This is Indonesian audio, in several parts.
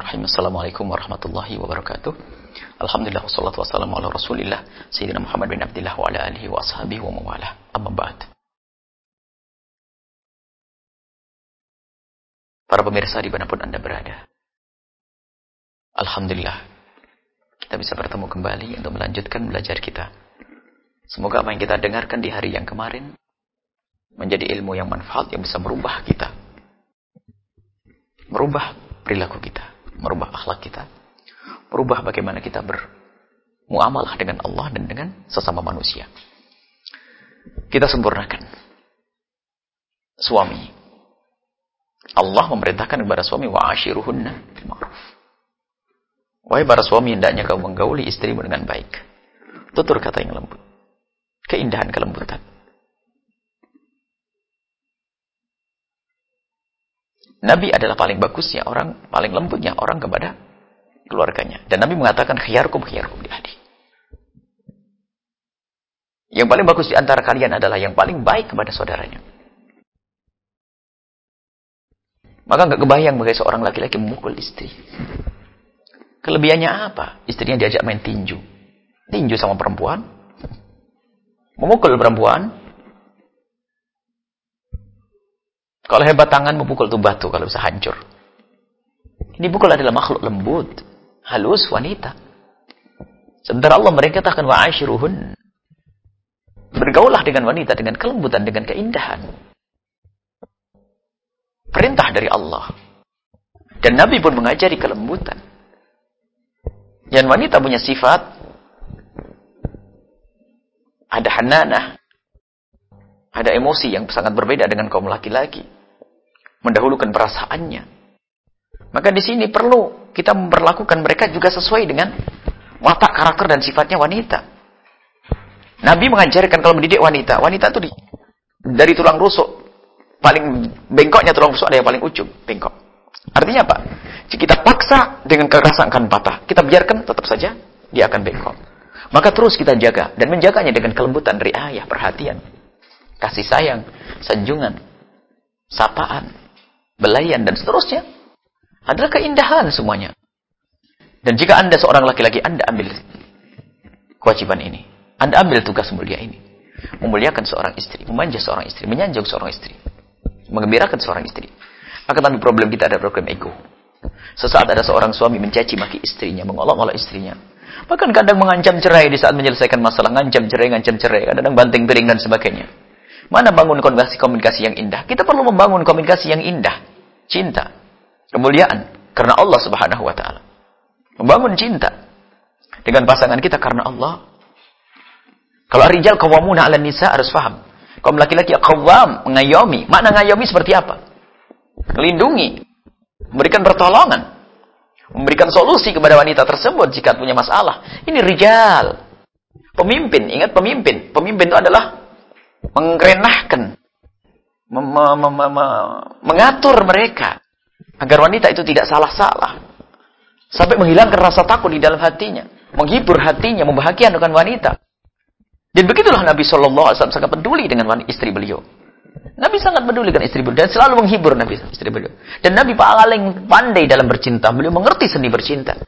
Bismillahirrahmanirrahim. Assalamualaikum warahmatullahi wabarakatuh. Alhamdulillah wassalatu wassalamu ala Rasulillah Sayyidina Muhammad bin Abdullah wa ala alihi wa ashabihi wa mawalah. Amma ba'd. Para pemirsa di mana pun Anda berada. Alhamdulillah. Kita bisa bertemu kembali untuk melanjutkan belajar kita. Semoga apa yang kita dengarkan di hari yang kemarin menjadi ilmu yang manfaat yang bisa merubah kita. Merubah perilaku kita, merubah akhlak kita, merubah bagaimana kita bermuamalah dengan Allah dan dengan sesama manusia. Kita sempurnakan. Suami. Allah memerintahkan kepada suami wa ashiruhunna ma'ruf. Wahai para suami, hendaknya kau menggauli istrimu dengan baik. Tutur kata yang lembut. Keindahan kelembutan. Nabi adalah paling bagusnya orang, paling lembutnya orang kepada keluarganya. Dan Nabi mengatakan khiyarkum khiyarkum di hadi. Yang paling bagus di antara kalian adalah yang paling baik kepada saudaranya. Maka nggak kebayang bagaimana seorang laki-laki memukul istri. Kelebihannya apa? Istrinya diajak main tinju. Tinju sama perempuan. Memukul perempuan. Kalau hebat tangan memukul tuh batu kalau bisa hancur. Ini pukul adalah makhluk lembut, halus wanita. Sementara Allah mereka akan wa'ashiruhun. Bergaulah dengan wanita dengan kelembutan, dengan keindahan. Perintah dari Allah. Dan Nabi pun mengajari kelembutan. Dan wanita punya sifat ada hananah, ada emosi yang sangat berbeda dengan kaum laki-laki mendahulukan perasaannya. Maka di sini perlu kita memperlakukan mereka juga sesuai dengan watak karakter dan sifatnya wanita. Nabi mengajarkan kalau mendidik wanita, wanita itu di, dari tulang rusuk paling bengkoknya tulang rusuk ada yang paling ujung, bengkok. Artinya apa? Jika kita paksa dengan kekerasan akan patah, kita biarkan tetap saja dia akan bengkok. Maka terus kita jaga dan menjaganya dengan kelembutan riayah, perhatian, kasih sayang, sanjungan, sapaan, belayan, dan seterusnya. Adalah keindahan semuanya. Dan jika Anda seorang laki-laki, Anda ambil kewajiban ini. Anda ambil tugas mulia ini. Memuliakan seorang istri, memanja seorang istri, menyanjung seorang istri. Mengembirakan seorang istri. Maka tapi problem kita ada problem ego. Sesaat ada seorang suami mencaci maki istrinya, mengolok-olok istrinya. Bahkan kadang mengancam cerai di saat menyelesaikan masalah. Ngancam cerai, ngancam cerai. Kadang banting piring dan sebagainya. Mana bangun komunikasi-komunikasi yang indah? Kita perlu membangun komunikasi yang indah. Cinta. Kemuliaan. Karena Allah subhanahu wa ta'ala. Membangun cinta. Dengan pasangan kita karena Allah. Kalau rijal kawamuna ala nisa harus paham. Kaum laki-laki kawam, mengayomi. Makna ngayomi seperti apa? Melindungi. Memberikan pertolongan. Memberikan solusi kepada wanita tersebut jika punya masalah. Ini rijal. Pemimpin, ingat pemimpin. Pemimpin itu adalah mengrenahkan, mengatur mereka agar wanita itu tidak salah-salah. Sampai menghilangkan rasa takut di dalam hatinya, menghibur hatinya, membahagiakan wanita. Dan begitulah Nabi Shallallahu Alaihi Wasallam sangat peduli dengan wanita istri beliau. Nabi sangat peduli dengan istri beliau dan selalu menghibur Nabi istri beliau. Dan Nabi paling pandai dalam bercinta. Beliau mengerti seni bercinta.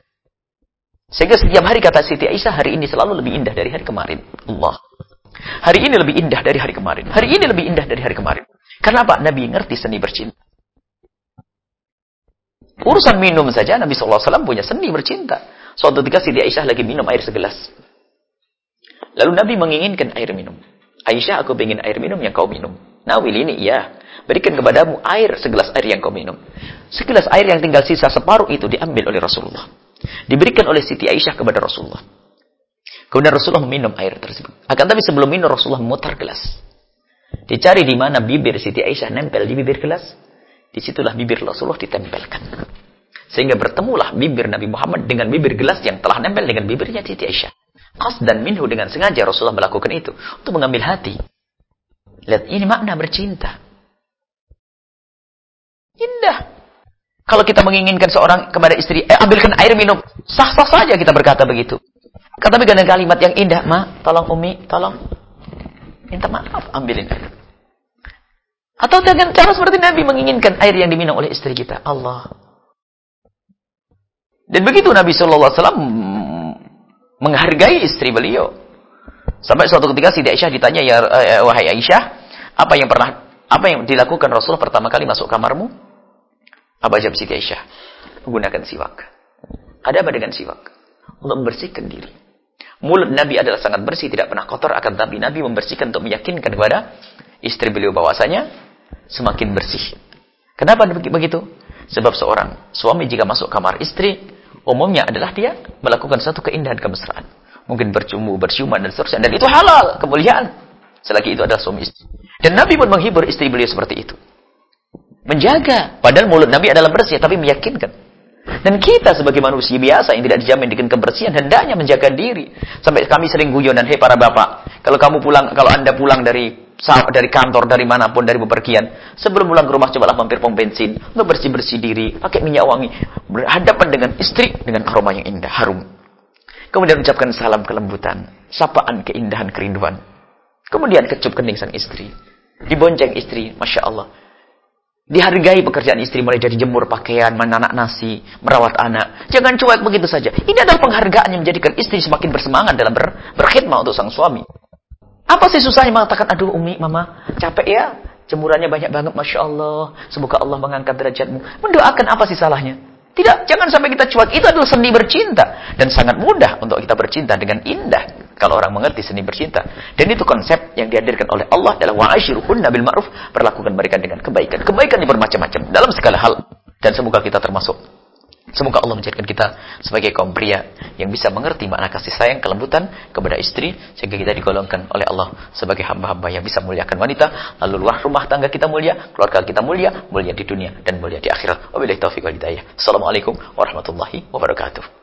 Sehingga setiap hari kata Siti Aisyah hari ini selalu lebih indah dari hari kemarin. Allah. Hari ini lebih indah dari hari kemarin. Hari ini lebih indah dari hari kemarin. Kenapa? Nabi ngerti seni bercinta. Urusan minum saja Nabi SAW punya seni bercinta. Suatu ketika Siti Aisyah lagi minum air segelas. Lalu Nabi menginginkan air minum. Aisyah aku ingin air minum yang kau minum. Nawil ini iya. Berikan kepadamu air segelas air yang kau minum. Segelas air yang tinggal sisa separuh itu diambil oleh Rasulullah. Diberikan oleh Siti Aisyah kepada Rasulullah. Kemudian Rasulullah meminum air tersebut. Akan tapi sebelum minum Rasulullah memutar gelas. Dicari di mana bibir Siti Aisyah nempel di bibir gelas. Di situlah bibir Rasulullah ditempelkan. Sehingga bertemulah bibir Nabi Muhammad dengan bibir gelas yang telah nempel dengan bibirnya Siti Aisyah. Qas dan minhu dengan sengaja Rasulullah melakukan itu. Untuk mengambil hati. Lihat, ini makna bercinta. Indah. Kalau kita menginginkan seorang kepada istri, eh, ambilkan air minum. Sah-sah saja kita berkata begitu. Tapi dengan kalimat yang indah, ma, tolong umi, tolong minta maaf, ambilin air. Atau dengan cara seperti Nabi menginginkan air yang diminum oleh istri kita. Allah. Dan begitu Nabi Wasallam menghargai istri beliau. Sampai suatu ketika Siti Aisyah ditanya, ya eh, wahai Aisyah, apa yang pernah apa yang dilakukan Rasul pertama kali masuk kamarmu? Apa jawab Siti Aisyah? Menggunakan siwak. Ada apa dengan siwak? Untuk membersihkan diri. Mulut Nabi adalah sangat bersih, tidak pernah kotor, akan tapi Nabi membersihkan untuk meyakinkan kepada istri beliau bahwasanya semakin bersih. Kenapa begitu? Sebab seorang suami jika masuk kamar istri, umumnya adalah dia melakukan satu keindahan kemesraan. Mungkin bercumbu, berciuman, dan seterusnya. Dan itu halal, kemuliaan. Selagi itu adalah suami istri. Dan Nabi pun menghibur istri beliau seperti itu. Menjaga. Padahal mulut Nabi adalah bersih, tapi meyakinkan. Dan kita sebagai manusia biasa yang tidak dijamin dengan kebersihan, hendaknya menjaga diri. Sampai kami sering guyonan, hei para bapak, kalau kamu pulang, kalau anda pulang dari dari kantor, dari mana pun, dari bepergian. Sebelum pulang ke rumah, cobalah mampir pom bensin. Untuk bersih-bersih diri. Pakai minyak wangi. Berhadapan dengan istri dengan aroma yang indah, harum. Kemudian ucapkan salam kelembutan. Sapaan keindahan kerinduan. Kemudian kecup kening sang istri. Dibonceng istri, Masya Allah. Dihargai pekerjaan istri mulai dari jemur pakaian, menanak nasi, merawat anak. Jangan cuek begitu saja. Ini adalah penghargaan yang menjadikan istri semakin bersemangat dalam ber, berkhidmat untuk sang suami. Apa sih susahnya mengatakan, aduh Umi, Mama, capek ya? Jemurannya banyak banget, Masya Allah. Semoga Allah mengangkat derajatmu. Mendoakan apa sih salahnya? Tidak, jangan sampai kita cuek. Itu adalah seni bercinta. Dan sangat mudah untuk kita bercinta dengan indah. Kalau orang mengerti seni bercinta. Dan itu konsep yang dihadirkan oleh Allah adalah wa'ashiruhunna bil ma'ruf. Perlakukan mereka dengan kebaikan. Kebaikan di bermacam-macam. Dalam segala hal. Dan semoga kita termasuk Semoga Allah menjadikan kita sebagai kaum pria yang bisa mengerti makna kasih sayang, kelembutan kepada istri sehingga kita digolongkan oleh Allah sebagai hamba-hamba yang bisa muliakan wanita, lalu luar rumah tangga kita mulia, keluarga kita mulia, mulia di dunia dan mulia di akhirat. Wabillahi taufiq wal. Assalamualaikum warahmatullahi wabarakatuh.